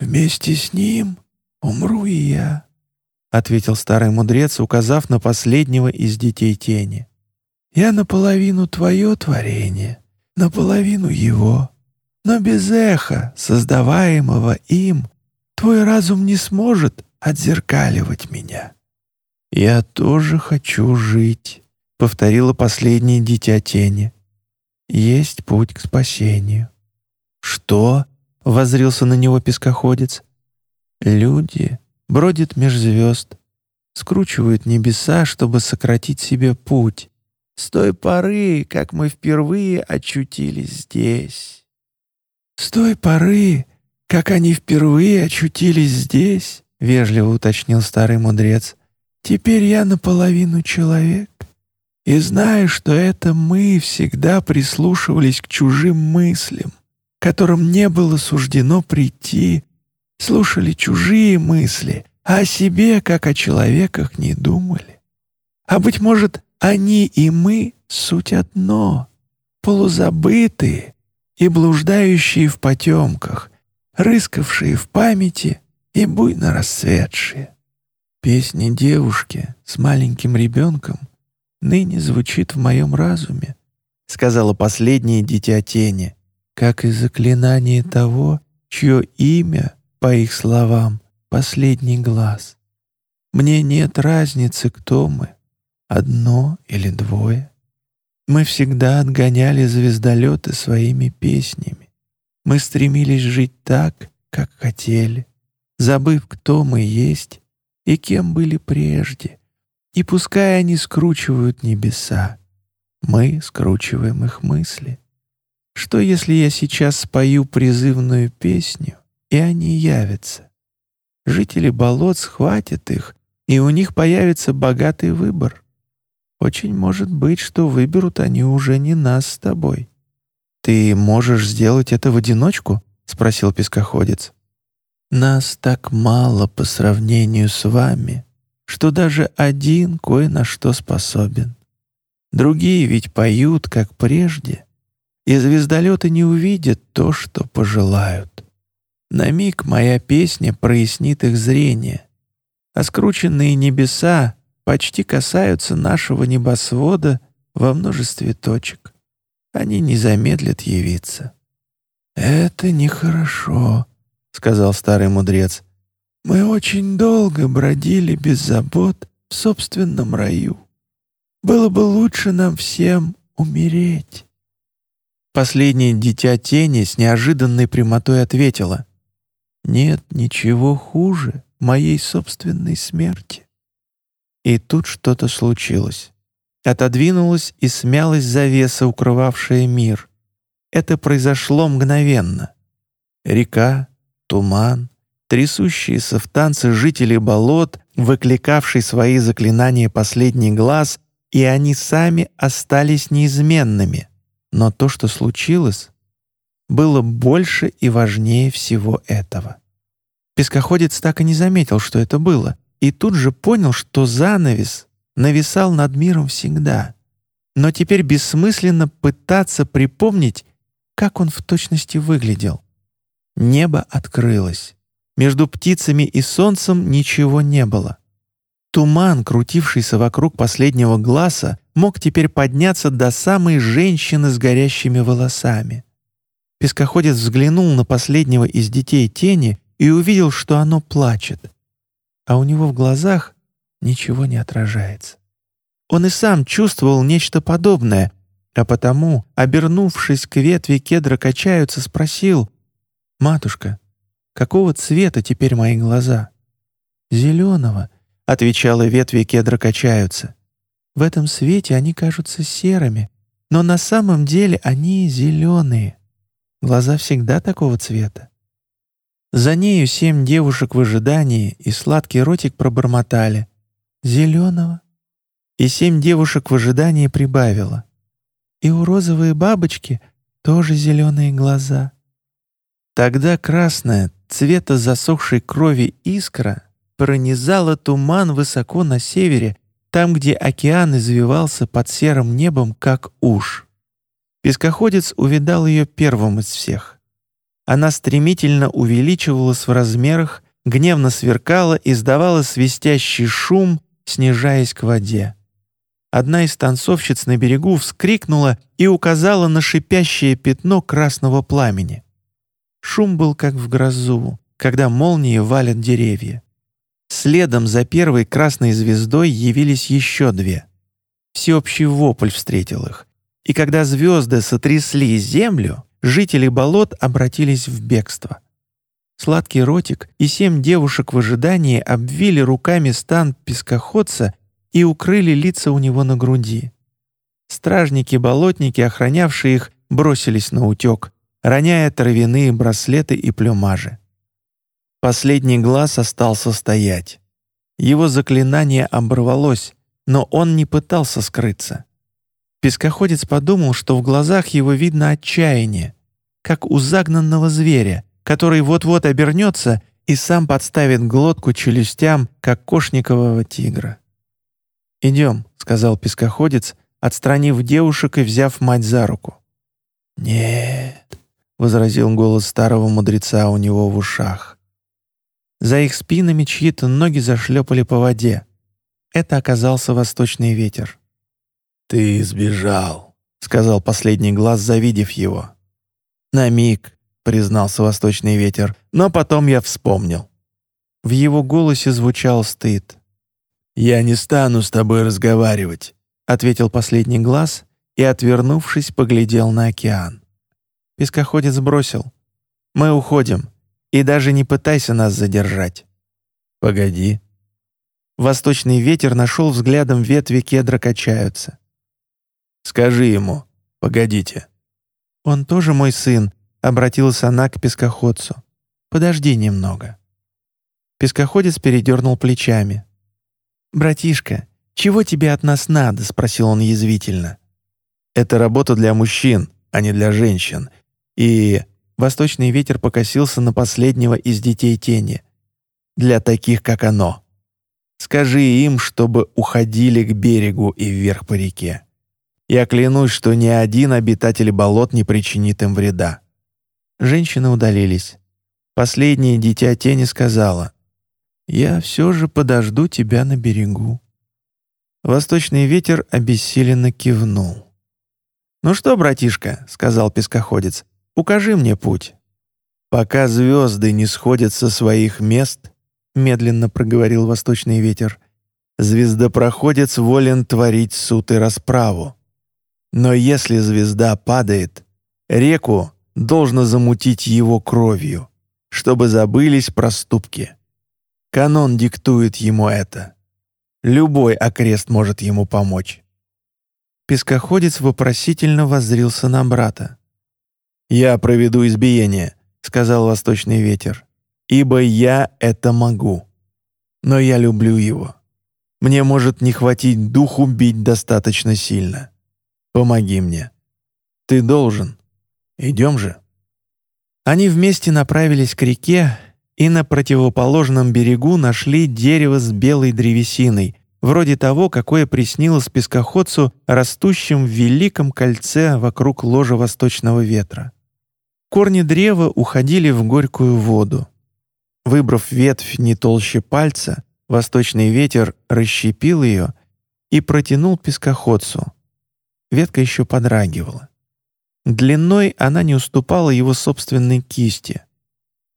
«Вместе с ним умру и я», — ответил старый мудрец, указав на последнего из детей тени. «Я наполовину твое творение, наполовину его. Но без эха, создаваемого им, твой разум не сможет отзеркаливать меня». «Я тоже хочу жить», — повторила последнее дитя тени. «Есть путь к спасению». «Что?» — возрился на него пескоходец. «Люди бродят меж звезд, скручивают небеса, чтобы сократить себе путь. С той поры, как мы впервые очутились здесь». «С той поры, как они впервые очутились здесь», — вежливо уточнил старый мудрец, «теперь я наполовину человек, и знаю, что это мы всегда прислушивались к чужим мыслям, которым не было суждено прийти, слушали чужие мысли, а о себе, как о человеках, не думали. А, быть может, они и мы — суть одно, полузабытые, и блуждающие в потемках, рыскавшие в памяти и буйно расцветшие. Песня девушки с маленьким ребенком ныне звучит в моем разуме, сказала последнее дитя тени, как и заклинание того, чье имя, по их словам, последний глаз. Мне нет разницы, кто мы, одно или двое. Мы всегда отгоняли звездолеты своими песнями. Мы стремились жить так, как хотели, забыв, кто мы есть и кем были прежде. И пускай они скручивают небеса, мы скручиваем их мысли. Что, если я сейчас спою призывную песню, и они явятся? Жители болот схватят их, и у них появится богатый выбор. Очень может быть, что выберут они уже не нас с тобой. Ты можешь сделать это в одиночку? спросил пескоходец. Нас так мало по сравнению с вами, что даже один кое на что способен. Другие ведь поют, как прежде, и звездолеты не увидят то, что пожелают. На миг моя песня прояснит их зрение, а скрученные небеса почти касаются нашего небосвода во множестве точек. Они не замедлят явиться. «Это нехорошо», — сказал старый мудрец. «Мы очень долго бродили без забот в собственном раю. Было бы лучше нам всем умереть». Последнее дитя тени с неожиданной прямотой ответила. «Нет ничего хуже моей собственной смерти». И тут что-то случилось. Отодвинулась и смялась завеса, укрывавшая мир. Это произошло мгновенно. Река, туман, трясущиеся в танце жители болот, выкликавшие свои заклинания последний глаз, и они сами остались неизменными. Но то, что случилось, было больше и важнее всего этого. Пескоходец так и не заметил, что это было, и тут же понял, что занавес нависал над миром всегда. Но теперь бессмысленно пытаться припомнить, как он в точности выглядел. Небо открылось. Между птицами и солнцем ничего не было. Туман, крутившийся вокруг последнего глаза, мог теперь подняться до самой женщины с горящими волосами. Пескоходец взглянул на последнего из детей тени и увидел, что оно плачет. А у него в глазах ничего не отражается. Он и сам чувствовал нечто подобное, а потому, обернувшись к ветви кедра качаются, спросил, «Матушка, какого цвета теперь мои глаза?» «Зеленого», — отвечала ветви кедра качаются. «В этом свете они кажутся серыми, но на самом деле они зеленые. Глаза всегда такого цвета». За нею семь девушек в ожидании и сладкий ротик пробормотали. «Зеленого». И семь девушек в ожидании прибавила. «И у розовой бабочки тоже зеленые глаза». Тогда красная, цвета засохшей крови искра пронизала туман высоко на севере, там, где океан извивался под серым небом, как уж. Пескоходец увидал ее первым из всех. Она стремительно увеличивалась в размерах, гневно сверкала, и издавала свистящий шум, снижаясь к воде. Одна из танцовщиц на берегу вскрикнула и указала на шипящее пятно красного пламени. Шум был как в грозу, когда молнии валят деревья. Следом за первой красной звездой явились еще две. Всеобщий вопль встретил их. И когда звезды сотрясли землю, жители болот обратились в бегство. Сладкий ротик и семь девушек в ожидании обвили руками стан пескоходца и укрыли лица у него на груди. Стражники-болотники, охранявшие их, бросились на утек, роняя травяные браслеты и плюмажи. Последний глаз остался стоять. Его заклинание оборвалось, но он не пытался скрыться. Пескоходец подумал, что в глазах его видно отчаяние, как у загнанного зверя, который вот-вот обернется и сам подставит глотку челюстям, как кошникового тигра. «Идем», — сказал пескоходец, отстранив девушек и взяв мать за руку. «Нет», — возразил голос старого мудреца у него в ушах. За их спинами чьи-то ноги зашлепали по воде. Это оказался восточный ветер. «Ты сбежал», — сказал последний глаз, завидев его. «На миг», — признался восточный ветер, но потом я вспомнил. В его голосе звучал стыд. «Я не стану с тобой разговаривать», — ответил последний глаз и, отвернувшись, поглядел на океан. Пескоходец бросил. «Мы уходим и даже не пытайся нас задержать». «Погоди». Восточный ветер нашел взглядом ветви кедра качаются. «Скажи ему, погодите». «Он тоже мой сын», — обратилась она к пескоходцу. «Подожди немного». Пескоходец передернул плечами. «Братишка, чего тебе от нас надо?» — спросил он язвительно. «Это работа для мужчин, а не для женщин. И Восточный ветер покосился на последнего из детей тени. «Для таких, как оно. Скажи им, чтобы уходили к берегу и вверх по реке. Я клянусь, что ни один обитатель болот не причинит им вреда». Женщины удалились. Последнее дитя тени сказала, «Я все же подожду тебя на берегу». Восточный ветер обессиленно кивнул. «Ну что, братишка», — сказал пескоходец, Укажи мне путь». «Пока звезды не сходят со своих мест», — медленно проговорил восточный ветер, «звездопроходец волен творить суд и расправу. Но если звезда падает, реку должно замутить его кровью, чтобы забылись проступки. Канон диктует ему это. Любой окрест может ему помочь». Пескоходец вопросительно воззрился на брата. «Я проведу избиение», — сказал восточный ветер, «ибо я это могу. Но я люблю его. Мне может не хватить духу бить достаточно сильно. Помоги мне. Ты должен. Идем же». Они вместе направились к реке и на противоположном берегу нашли дерево с белой древесиной, вроде того, какое приснилось пескоходцу, растущим в великом кольце вокруг ложа восточного ветра. Корни древа уходили в горькую воду. Выбрав ветвь не толще пальца, восточный ветер расщепил ее и протянул пескоходцу. Ветка еще подрагивала. Длиной она не уступала его собственной кисти.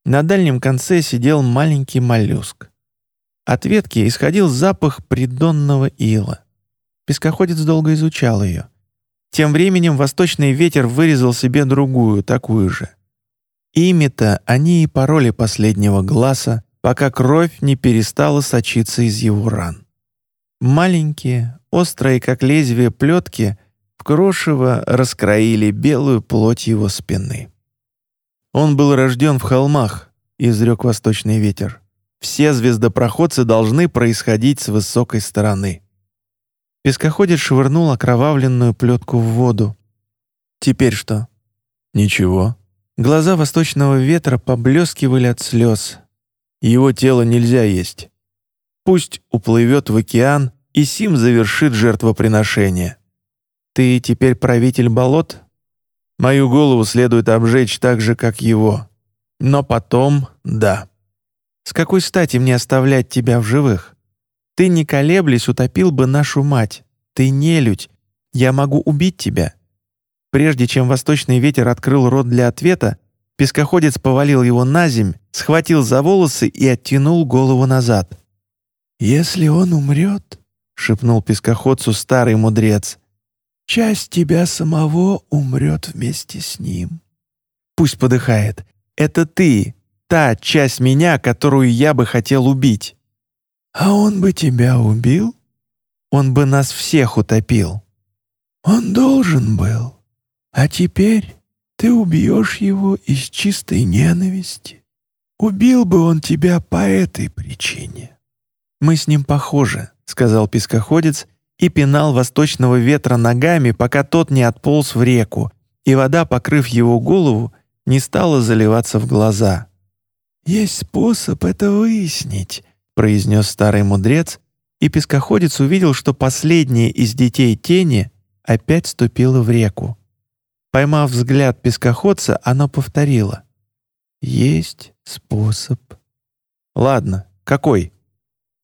На дальнем конце сидел маленький моллюск. От ветки исходил запах придонного ила. Пескоходец долго изучал ее. Тем временем восточный ветер вырезал себе другую, такую же. Ими-то они и пороли последнего глаза, пока кровь не перестала сочиться из его ран. Маленькие, острые, как лезвие плетки, в крошево раскроили белую плоть его спины. «Он был рожден в холмах», — изрек восточный ветер. «Все звездопроходцы должны происходить с высокой стороны». Пескоходец швырнул окровавленную плетку в воду. «Теперь что?» «Ничего». Глаза восточного ветра поблескивали от слез. Его тело нельзя есть. Пусть уплывет в океан, и Сим завершит жертвоприношение. Ты теперь правитель болот? Мою голову следует обжечь так же, как его. Но потом — да. С какой стати мне оставлять тебя в живых? Ты, не колеблясь, утопил бы нашу мать. Ты нелюдь. Я могу убить тебя. Прежде чем восточный ветер открыл рот для ответа, пескоходец повалил его на земь, схватил за волосы и оттянул голову назад. «Если он умрет», — шепнул пескоходцу старый мудрец, Часть тебя самого умрет вместе с ним. Пусть подыхает. Это ты, та часть меня, которую я бы хотел убить. А он бы тебя убил? Он бы нас всех утопил. Он должен был. А теперь ты убьешь его из чистой ненависти. Убил бы он тебя по этой причине. Мы с ним похожи, сказал пескоходец и пинал восточного ветра ногами, пока тот не отполз в реку, и вода, покрыв его голову, не стала заливаться в глаза. «Есть способ это выяснить», — произнес старый мудрец, и пескоходец увидел, что последняя из детей тени опять ступила в реку. Поймав взгляд пескоходца, она повторила. «Есть способ». «Ладно, какой?»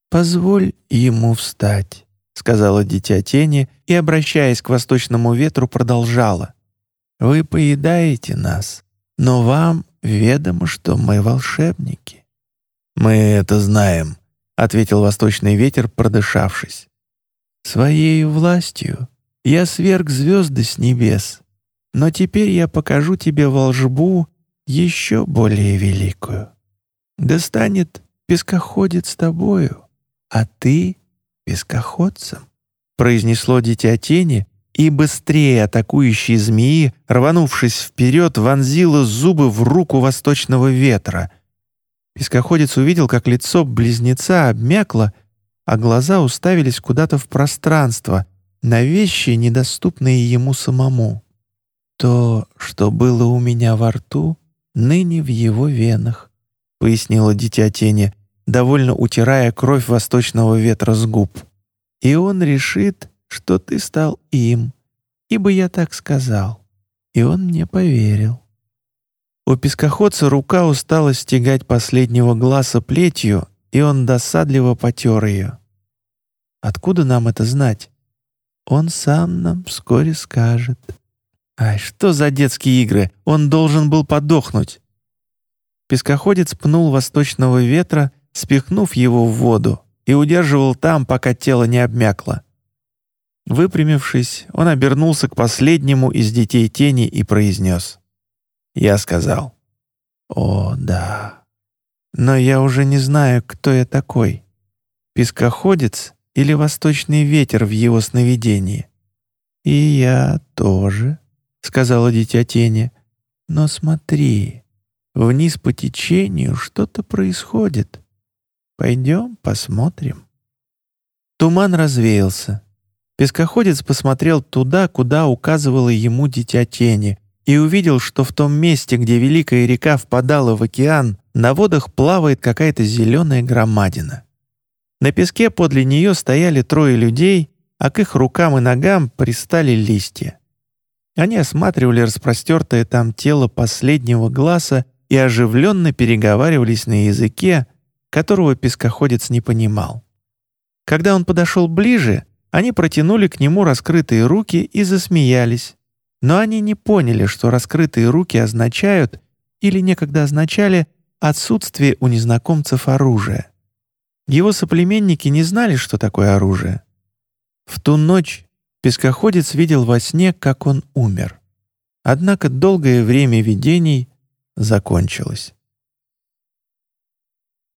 «Позволь ему встать». — сказала дитя тени и, обращаясь к восточному ветру, продолжала. «Вы поедаете нас, но вам ведомо, что мы волшебники». «Мы это знаем», — ответил восточный ветер, продышавшись. «Своей властью я сверг звезды с небес, но теперь я покажу тебе волжбу еще более великую. Достанет пескоходец с тобою, а ты пескоходцем», — произнесло дитя тени, и быстрее атакующей змеи, рванувшись вперед, вонзила зубы в руку восточного ветра. Пескоходец увидел, как лицо близнеца обмякло, а глаза уставились куда-то в пространство, на вещи, недоступные ему самому. «То, что было у меня во рту, ныне в его венах», — пояснила дитя тени, довольно утирая кровь восточного ветра с губ. «И он решит, что ты стал им, ибо я так сказал». И он мне поверил. У пескоходца рука устала стегать последнего глаза плетью, и он досадливо потер ее. Откуда нам это знать? Он сам нам вскоре скажет. Ай, что за детские игры? Он должен был подохнуть. Пескоходец пнул восточного ветра, спихнув его в воду, и удерживал там, пока тело не обмякло. Выпрямившись, он обернулся к последнему из детей тени и произнес. Я сказал. «О, да. Но я уже не знаю, кто я такой. Пескоходец или восточный ветер в его сновидении?» «И я тоже», — сказала дитя тени. «Но смотри, вниз по течению что-то происходит. Пойдем посмотрим». Туман развеялся. Пескоходец посмотрел туда, куда указывало ему дитя тени, и увидел, что в том месте, где великая река впадала в океан, на водах плавает какая-то зеленая громадина. На песке подле нее стояли трое людей, а к их рукам и ногам пристали листья. Они осматривали распростертое там тело последнего глаза и оживленно переговаривались на языке, которого пескоходец не понимал. Когда он подошел ближе, они протянули к нему раскрытые руки и засмеялись. Но они не поняли, что раскрытые руки означают или некогда означали отсутствие у незнакомцев оружия. Его соплеменники не знали, что такое оружие. В ту ночь пескоходец видел во сне, как он умер. Однако долгое время видений закончилось.